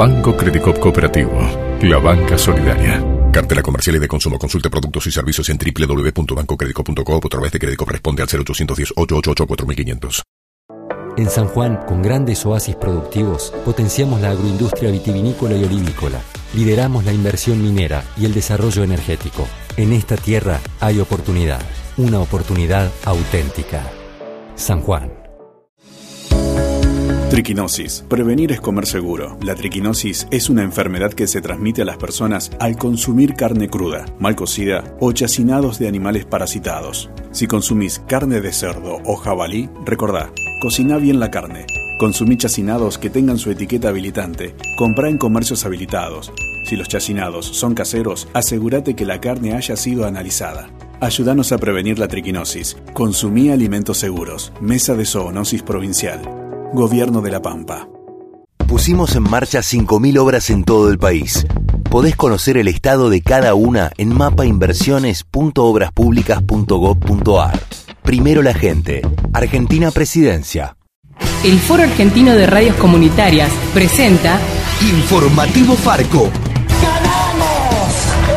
Banco Credicop Cooperativo, la banca solidaria. Cartela comercial y de consumo. Consulte productos y servicios en www.bancocredico.com o a través de crédito responde al 0810 888 4500. En San Juan, con grandes oasis productivos, potenciamos la agroindustria vitivinícola y olivícola. Lideramos la inversión minera y el desarrollo energético. En esta tierra hay oportunidad, una oportunidad auténtica. San Juan. Triquinosis. Prevenir es comer seguro. La triquinosis es una enfermedad que se transmite a las personas al consumir carne cruda, mal cocida o chacinados de animales parasitados. Si consumís carne de cerdo o jabalí, recordá, cocina bien la carne. Consumí chacinados que tengan su etiqueta habilitante. Comprá en comercios habilitados. Si los chacinados son caseros, asegúrate que la carne haya sido analizada. Ayúdanos a prevenir la triquinosis. Consumí alimentos seguros. Mesa de Zoonosis Provincial. Gobierno de la Pampa. Pusimos en marcha 5.000 obras en todo el país. Podés conocer el estado de cada una en mapainversiones.obraspublicas.gov.ar. Primero la gente. Argentina Presidencia. El Foro Argentino de Radios Comunitarias presenta Informativo Farco. ¡Ganamos!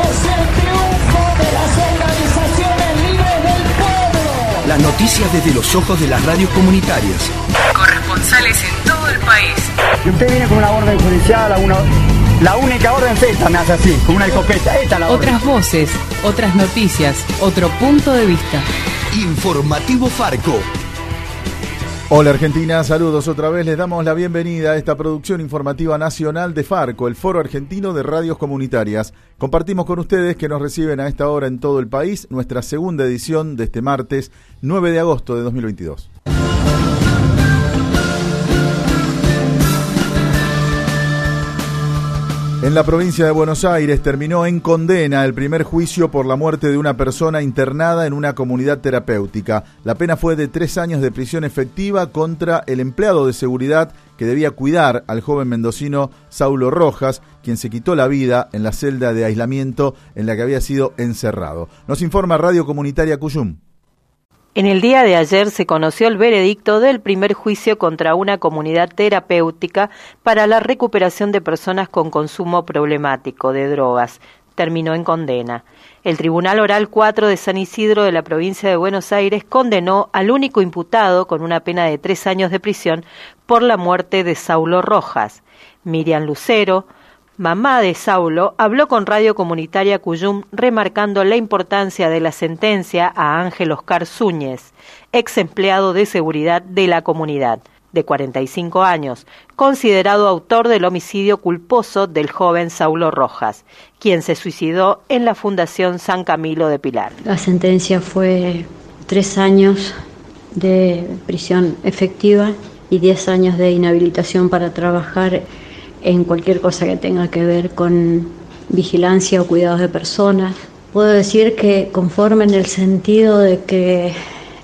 ¡Es el triunfo de las organizaciones libres del pueblo! Las noticias desde los ojos de las radios comunitarias corresponsales en todo el país. Y usted viene con una orden judicial, una, la única orden es esta, me hace así, con una escopeta. Esta la otras voces, otras noticias, otro punto de vista. Informativo Farco. Hola Argentina, saludos otra vez. Les damos la bienvenida a esta producción informativa nacional de Farco, el Foro Argentino de Radios Comunitarias. Compartimos con ustedes que nos reciben a esta hora en todo el país nuestra segunda edición de este martes 9 de agosto de 2022. En la provincia de Buenos Aires terminó en condena el primer juicio por la muerte de una persona internada en una comunidad terapéutica. La pena fue de tres años de prisión efectiva contra el empleado de seguridad que debía cuidar al joven mendocino Saulo Rojas, quien se quitó la vida en la celda de aislamiento en la que había sido encerrado. Nos informa Radio Comunitaria Cuyum. En el día de ayer se conoció el veredicto del primer juicio contra una comunidad terapéutica para la recuperación de personas con consumo problemático de drogas. Terminó en condena. El Tribunal Oral 4 de San Isidro de la provincia de Buenos Aires condenó al único imputado con una pena de tres años de prisión por la muerte de Saulo Rojas. Miriam Lucero, mamá de Saulo, habló con Radio Comunitaria Cuyum remarcando la importancia de la sentencia a Ángel Oscar Zúñez, ex empleado de seguridad de la comunidad, de 45 años, considerado autor del homicidio culposo del joven Saulo Rojas, quien se suicidó en la Fundación San Camilo de Pilar. La sentencia fue tres años de prisión efectiva y diez años de inhabilitación para trabajar en cualquier cosa que tenga que ver con vigilancia o cuidados de personas. Puedo decir que conforme en el sentido de que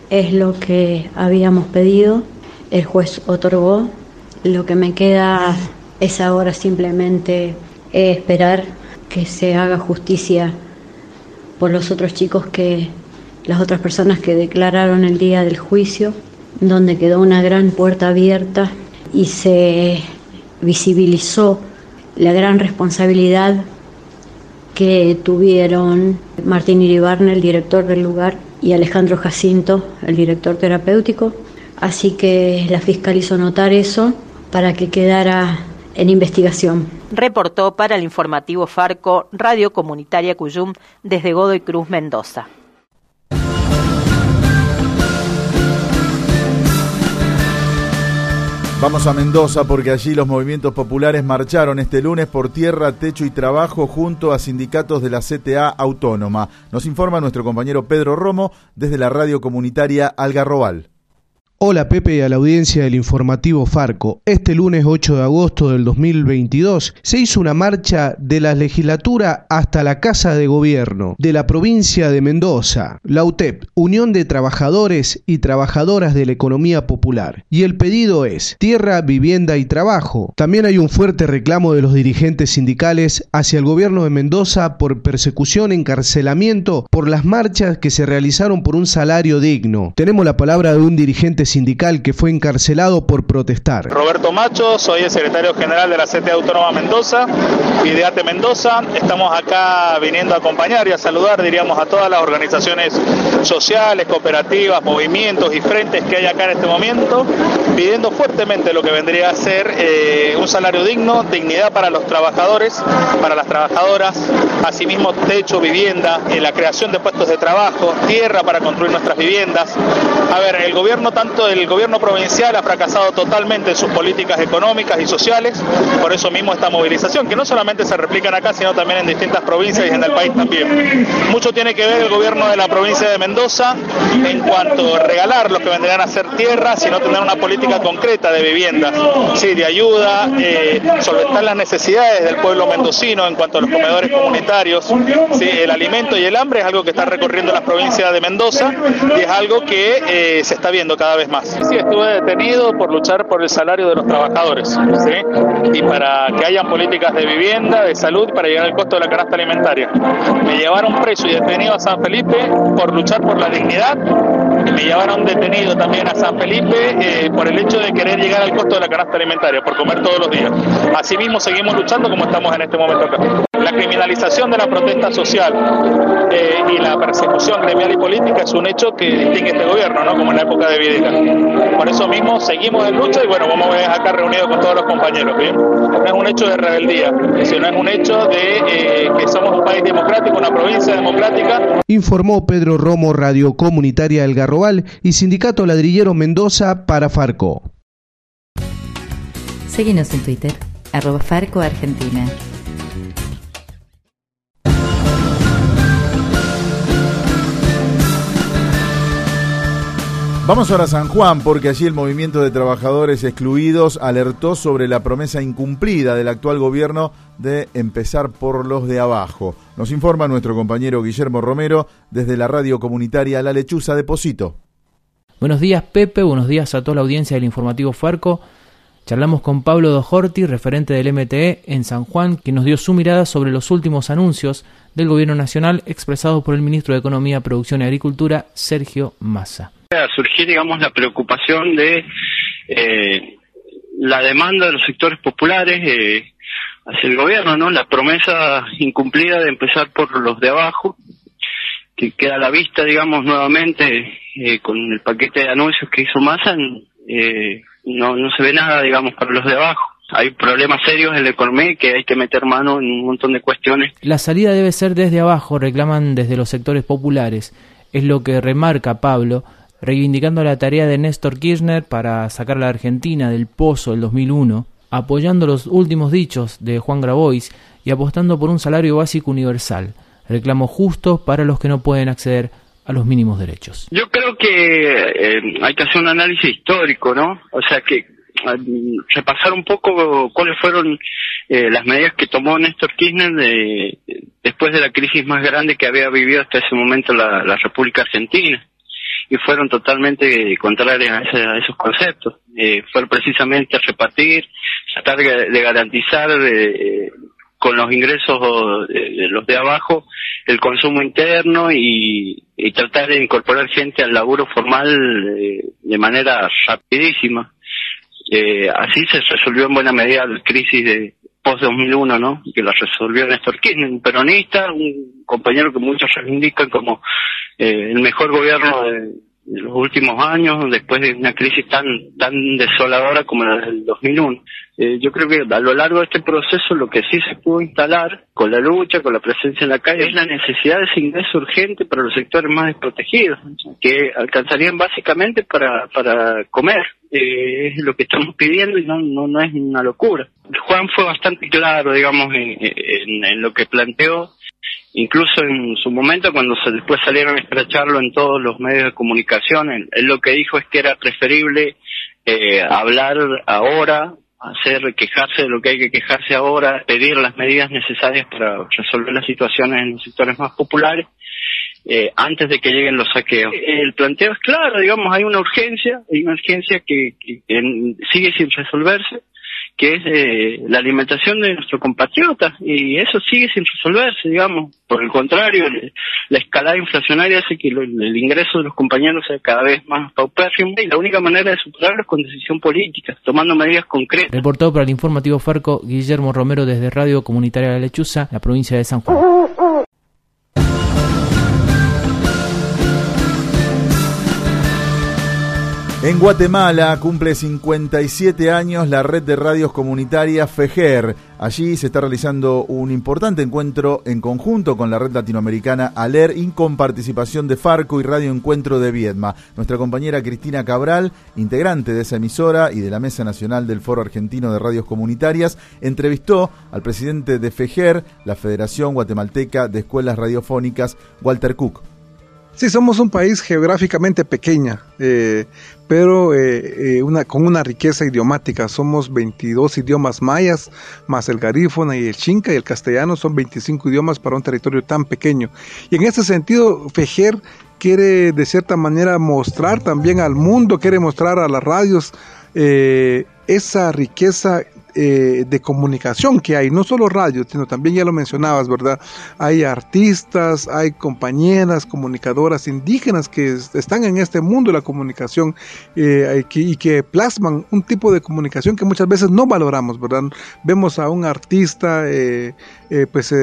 es lo que habíamos pedido, el juez otorgó. Lo que me queda es ahora simplemente esperar que se haga justicia por los otros chicos que las otras personas que declararon el día del juicio, donde quedó una gran puerta abierta y se visibilizó la gran responsabilidad que tuvieron Martín Iribarne, el director del lugar, y Alejandro Jacinto, el director terapéutico. Así que la fiscal hizo notar eso para que quedara en investigación. Reportó para el informativo Farco Radio Comunitaria Cuyum desde Godoy Cruz, Mendoza. Vamos a Mendoza porque allí los movimientos populares marcharon este lunes por tierra, techo y trabajo junto a sindicatos de la CTA Autónoma. Nos informa nuestro compañero Pedro Romo desde la radio comunitaria Algarrobal. Hola Pepe y a la audiencia del informativo Farco. Este lunes 8 de agosto del 2022 se hizo una marcha de la legislatura hasta la Casa de Gobierno de la provincia de Mendoza, la UTEP, Unión de Trabajadores y Trabajadoras de la Economía Popular. Y el pedido es tierra, vivienda y trabajo. También hay un fuerte reclamo de los dirigentes sindicales hacia el gobierno de Mendoza por persecución, encarcelamiento por las marchas que se realizaron por un salario digno. Tenemos la palabra de un dirigente sindical que fue encarcelado por protestar. Roberto Macho, soy el secretario general de la CTA Autónoma Mendoza, Ideate Mendoza. Estamos acá viniendo a acompañar y a saludar, diríamos, a todas las organizaciones sociales, cooperativas, movimientos y frentes que hay acá en este momento, pidiendo fuertemente lo que vendría a ser eh, un salario digno, dignidad para los trabajadores, para las trabajadoras, asimismo techo, vivienda, eh, la creación de puestos de trabajo, tierra para construir nuestras viviendas. A ver, el gobierno tanto el gobierno provincial ha fracasado totalmente en sus políticas económicas y sociales, por eso mismo esta movilización, que no solamente se replican acá, sino también en distintas provincias y en el país también. Mucho tiene que ver el gobierno de la provincia de Mendoza en cuanto a regalar lo que vendrían a ser tierras, sino tener una política concreta de vivienda, sí, de ayuda, eh, solventar las necesidades del pueblo mendocino en cuanto a los comedores comunitarios, sí, el alimento y el hambre es algo que está recorriendo las provincias de Mendoza y es algo que eh, se está viendo cada vez más. Sí, estuve detenido por luchar por el salario de los trabajadores, ¿sí? Y para que hayan políticas de vivienda, de salud, para llegar al costo de la canasta alimentaria. Me llevaron preso y detenido a San Felipe por luchar por la dignidad. Me llevaron detenido también a San Felipe eh, por el hecho de querer llegar al costo de la canasta alimentaria, por comer todos los días. Asimismo, seguimos luchando como estamos en este momento acá. La criminalización de la protesta social eh, y la persecución gremial y política es un hecho que distingue este gobierno, ¿no? como en la época de Videla. Por eso mismo seguimos en lucha y bueno, vamos a ver acá reunidos con todos los compañeros. ¿bien? No es un hecho de rebeldía, sino es un hecho de eh, que somos un país democrático, una provincia democrática. Informó Pedro Romo, Radio Comunitaria El Garrobal y Sindicato Ladrillero Mendoza para Farco. Seguimos en Twitter, arroba Farco Argentina. Vamos ahora a San Juan porque allí el movimiento de trabajadores excluidos alertó sobre la promesa incumplida del actual gobierno de empezar por los de abajo. Nos informa nuestro compañero Guillermo Romero desde la radio comunitaria La Lechuza de Posito. Buenos días Pepe, buenos días a toda la audiencia del informativo Farco. Charlamos con Pablo Dojorti, referente del MTE en San Juan, que nos dio su mirada sobre los últimos anuncios del gobierno nacional expresados por el ministro de Economía, Producción y Agricultura, Sergio Massa surgir, digamos, la preocupación de eh, la demanda de los sectores populares eh, hacia el gobierno, ¿no? La promesa incumplida de empezar por los de abajo, que queda a la vista, digamos, nuevamente eh, con el paquete de anuncios que hizo Massa, eh, no, no se ve nada, digamos, para los de abajo. Hay problemas serios en la economía que hay que meter mano en un montón de cuestiones. La salida debe ser desde abajo, reclaman desde los sectores populares. Es lo que remarca Pablo reivindicando la tarea de Néstor Kirchner para sacar a la Argentina del pozo del 2001, apoyando los últimos dichos de Juan Grabois y apostando por un salario básico universal, reclamo justo para los que no pueden acceder a los mínimos derechos. Yo creo que eh, hay que hacer un análisis histórico, ¿no? O sea, que repasar un poco cuáles fueron eh, las medidas que tomó Néstor Kirchner después de la crisis más grande que había vivido hasta ese momento la República Argentina y fueron totalmente contrarias a, esos conceptos. Eh, fue precisamente repartir, tratar de, garantizar eh, con los ingresos de, los de abajo el consumo interno y, tratar de incorporar gente al laburo formal eh, de manera rapidísima. Eh, así se resolvió en buena medida la crisis de post 2001, ¿no? Que la resolvió Néstor Kirchner, un peronista, un compañero que muchos reivindican como eh, el mejor gobierno de, los últimos años, después de una crisis tan tan desoladora como la del 2001. Eh, yo creo que a lo largo de este proceso lo que sí se pudo instalar con la lucha, con la presencia en la calle, es la necesidad de ese ingreso urgente para los sectores más desprotegidos, que alcanzarían básicamente para, para comer. Eh, es lo que estamos pidiendo y no, no, no es una locura. Juan fue bastante claro, digamos, en, en, en lo que planteó incluso en su momento cuando se después salieron a escracharlo en todos los medios de comunicación, él, lo que dijo es que era preferible eh, hablar ahora, hacer quejarse de lo que hay que quejarse ahora, pedir las medidas necesarias para resolver las situaciones en los sectores más populares eh, antes de que lleguen los saqueos. El planteo es claro, digamos, hay una urgencia, hay una urgencia que sigue sin resolverse que es eh, la alimentación de nuestros compatriotas y eso sigue sin resolverse, digamos. Por el contrario, la escalada inflacionaria hace que el ingreso de los compañeros sea cada vez más paupérrimo y la única manera de superarlo es con decisión política, tomando medidas concretas. Reportado para el informativo Farco, Guillermo Romero desde Radio Comunitaria La Lechuza, la provincia de San Juan. En Guatemala cumple 57 años la red de radios comunitarias FEGER. Allí se está realizando un importante encuentro en conjunto con la red latinoamericana ALER y con participación de Farco y Radio Encuentro de Viedma. Nuestra compañera Cristina Cabral, integrante de esa emisora y de la Mesa Nacional del Foro Argentino de Radios Comunitarias, entrevistó al presidente de FEGER, la Federación Guatemalteca de Escuelas Radiofónicas, Walter Cook. Sí, somos un país geográficamente pequeña, eh, pero eh, eh, con una riqueza idiomática. Somos 22 idiomas mayas, más el garífona y el chinca y el castellano son 25 idiomas para un territorio tan pequeño. Y en ese sentido, Fejer quiere de cierta manera mostrar también al mundo, quiere mostrar a las radios esa riqueza eh, de comunicación que hay, no solo radio, sino también ya lo mencionabas, ¿verdad? Hay artistas, hay compañeras, comunicadoras indígenas que están en este mundo de la comunicación eh, y que plasman un tipo de comunicación que muchas veces no valoramos, ¿verdad? Vemos a un artista eh, pues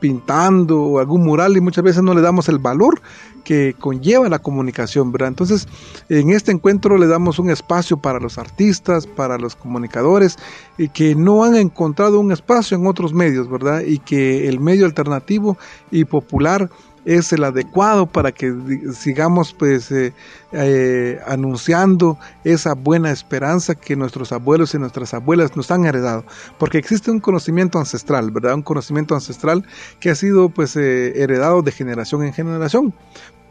pintando algún mural y muchas veces no le damos el valor que conlleva la comunicación, ¿verdad? Entonces, en este encuentro le damos un espacio para los artistas, para los comunicadores, y que no han encontrado un espacio en otros medios, ¿verdad? Y que el medio alternativo y popular es el adecuado para que sigamos pues eh, eh, anunciando esa buena esperanza que nuestros abuelos y nuestras abuelas nos han heredado porque existe un conocimiento ancestral verdad un conocimiento ancestral que ha sido pues eh, heredado de generación en generación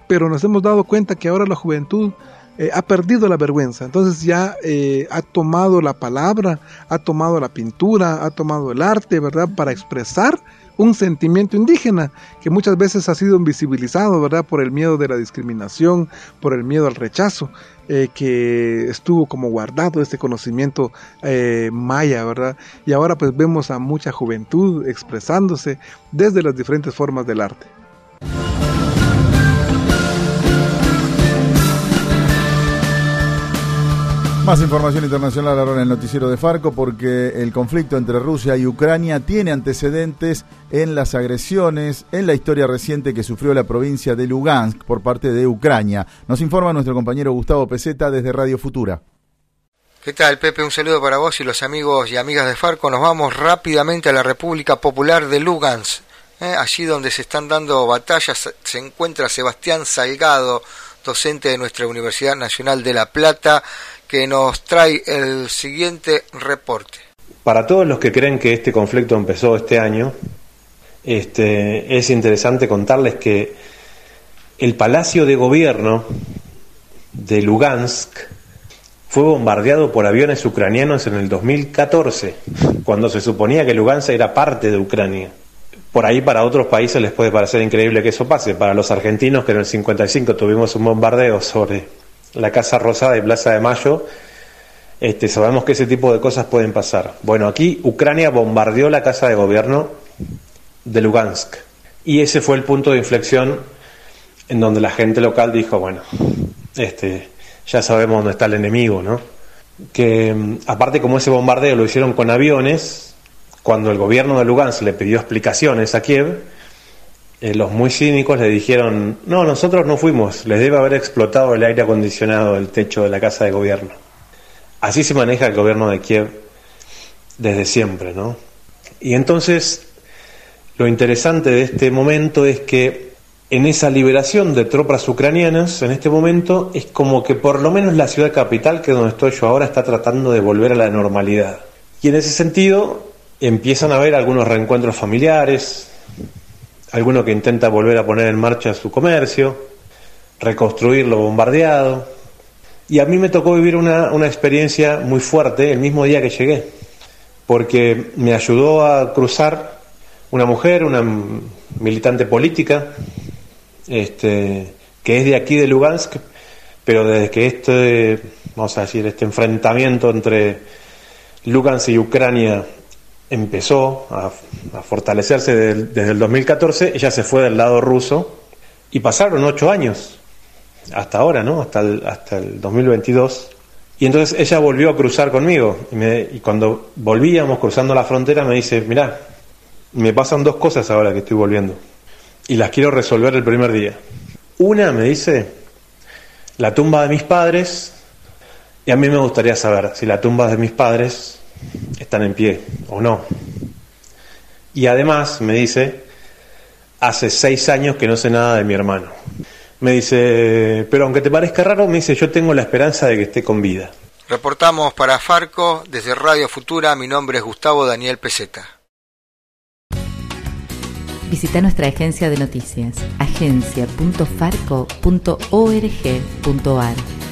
pero nos hemos dado cuenta que ahora la juventud eh, ha perdido la vergüenza, entonces ya eh, ha tomado la palabra, ha tomado la pintura, ha tomado el arte, ¿verdad? Para expresar un sentimiento indígena que muchas veces ha sido invisibilizado, ¿verdad? Por el miedo de la discriminación, por el miedo al rechazo, eh, que estuvo como guardado este conocimiento maya, ¿verdad? Y ahora pues vemos a mucha juventud expresándose desde las diferentes formas del arte. Más información internacional ahora en el noticiero de Farco porque el conflicto entre Rusia y Ucrania tiene antecedentes en las agresiones en la historia reciente que sufrió la provincia de Lugansk por parte de Ucrania. Nos informa nuestro compañero Gustavo Peseta desde Radio Futura. ¿Qué tal, Pepe? Un saludo para vos y los amigos y amigas de Farco. Nos vamos rápidamente a la República Popular de Lugansk. ¿eh? Allí donde se están dando batallas se encuentra Sebastián Salgado, docente de nuestra Universidad Nacional de La Plata que nos trae el siguiente reporte. Para todos los que creen que este conflicto empezó este año, este, es interesante contarles que el Palacio de Gobierno de Lugansk fue bombardeado por aviones ucranianos en el 2014, cuando se suponía que Lugansk era parte de Ucrania. Por ahí para otros países les puede parecer increíble que eso pase. Para los argentinos que en el 55 tuvimos un bombardeo sobre la Casa Rosada y Plaza de Mayo, este, sabemos que ese tipo de cosas pueden pasar. Bueno, aquí Ucrania bombardeó la casa de gobierno de Lugansk y ese fue el punto de inflexión en donde la gente local dijo, bueno, este, ya sabemos dónde está el enemigo, ¿no? Que mm, aparte como ese bombardeo lo hicieron con aviones, cuando el gobierno de Lugansk le pidió explicaciones a Kiev, eh, los muy cínicos le dijeron, no, nosotros no fuimos, les debe haber explotado el aire acondicionado del techo de la casa de gobierno. Así se maneja el gobierno de Kiev desde siempre, ¿no? Y entonces, lo interesante de este momento es que en esa liberación de tropas ucranianas, en este momento, es como que por lo menos la ciudad capital, que es donde estoy yo ahora, está tratando de volver a la normalidad. Y en ese sentido, empiezan a haber algunos reencuentros familiares, alguno que intenta volver a poner en marcha su comercio, reconstruir lo bombardeado. Y a mí me tocó vivir una, una experiencia muy fuerte el mismo día que llegué, porque me ayudó a cruzar una mujer, una militante política, este, que es de aquí de Lugansk, pero desde que este, vamos a decir, este enfrentamiento entre Lugansk y Ucrania empezó a, fortalecerse desde el 2014, ella se fue del lado ruso y pasaron ocho años hasta ahora, ¿no? Hasta el, hasta el 2022. Y entonces ella volvió a cruzar conmigo y, y cuando volvíamos cruzando la frontera me dice, mira, me pasan dos cosas ahora que estoy volviendo y las quiero resolver el primer día. Una me dice, la tumba de mis padres, y a mí me gustaría saber si la tumba de mis padres están en pie o no. Y además me dice, hace seis años que no sé nada de mi hermano. Me dice, pero aunque te parezca raro, me dice, yo tengo la esperanza de que esté con vida. Reportamos para Farco desde Radio Futura, mi nombre es Gustavo Daniel Peseta. Visita nuestra agencia de noticias, agencia.farco.org.ar.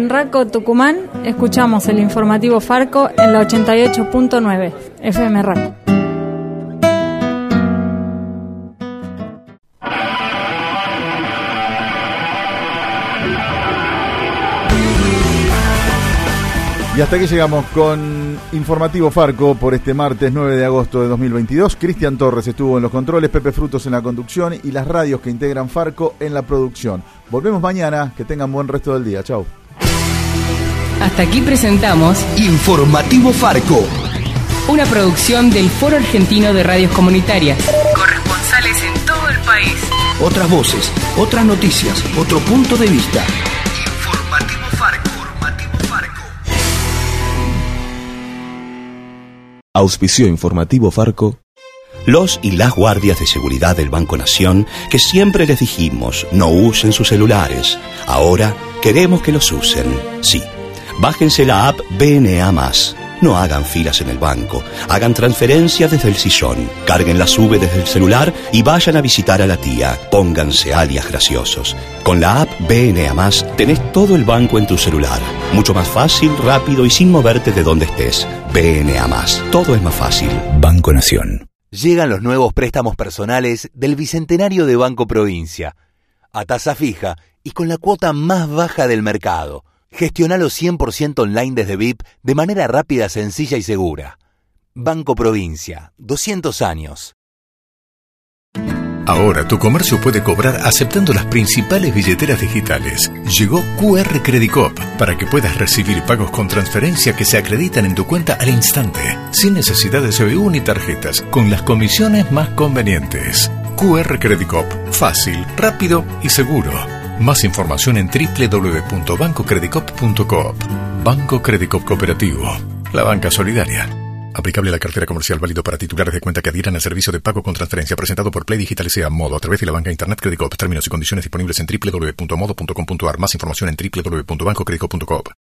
En Raco, Tucumán, escuchamos el informativo Farco en la 88.9 FM Raco. Y hasta aquí llegamos con Informativo Farco por este martes 9 de agosto de 2022. Cristian Torres estuvo en los controles, Pepe Frutos en la conducción y las radios que integran Farco en la producción. Volvemos mañana, que tengan buen resto del día. Chau. Hasta aquí presentamos Informativo Farco. Una producción del Foro Argentino de Radios Comunitarias. Corresponsales en todo el país. Otras voces, otras noticias, otro punto de vista. Informativo Farco. Auspicio informativo Farco. Los y las guardias de seguridad del Banco Nación, que siempre les dijimos no usen sus celulares, ahora queremos que los usen. Sí, bájense la app BNA. No hagan filas en el banco, hagan transferencias desde el sillón, carguen la sube desde el celular y vayan a visitar a la tía. Pónganse alias graciosos. Con la app BNA tenés todo el banco en tu celular. Mucho más fácil, rápido y sin moverte de donde estés. BNA todo es más fácil. Banco Nación. Llegan los nuevos préstamos personales del Bicentenario de Banco Provincia. A tasa fija y con la cuota más baja del mercado. Gestionalo 100% online desde VIP de manera rápida, sencilla y segura. Banco Provincia, 200 años. Ahora tu comercio puede cobrar aceptando las principales billeteras digitales. Llegó QR Credit Cop para que puedas recibir pagos con transferencia que se acreditan en tu cuenta al instante, sin necesidad de CBU ni tarjetas, con las comisiones más convenientes. QR Credit Cop, fácil, rápido y seguro. Más información en www.bancocredicop.coop. Banco Credicop Cooperativo. La banca solidaria. Aplicable a la cartera comercial válido para titulares de cuenta que adhieran al servicio de pago con transferencia presentado por Play Digital sea Modo a través de la banca Internet Credicop. Términos y condiciones disponibles en www.modo.com.ar. Más información en www.bancocredicop.coop.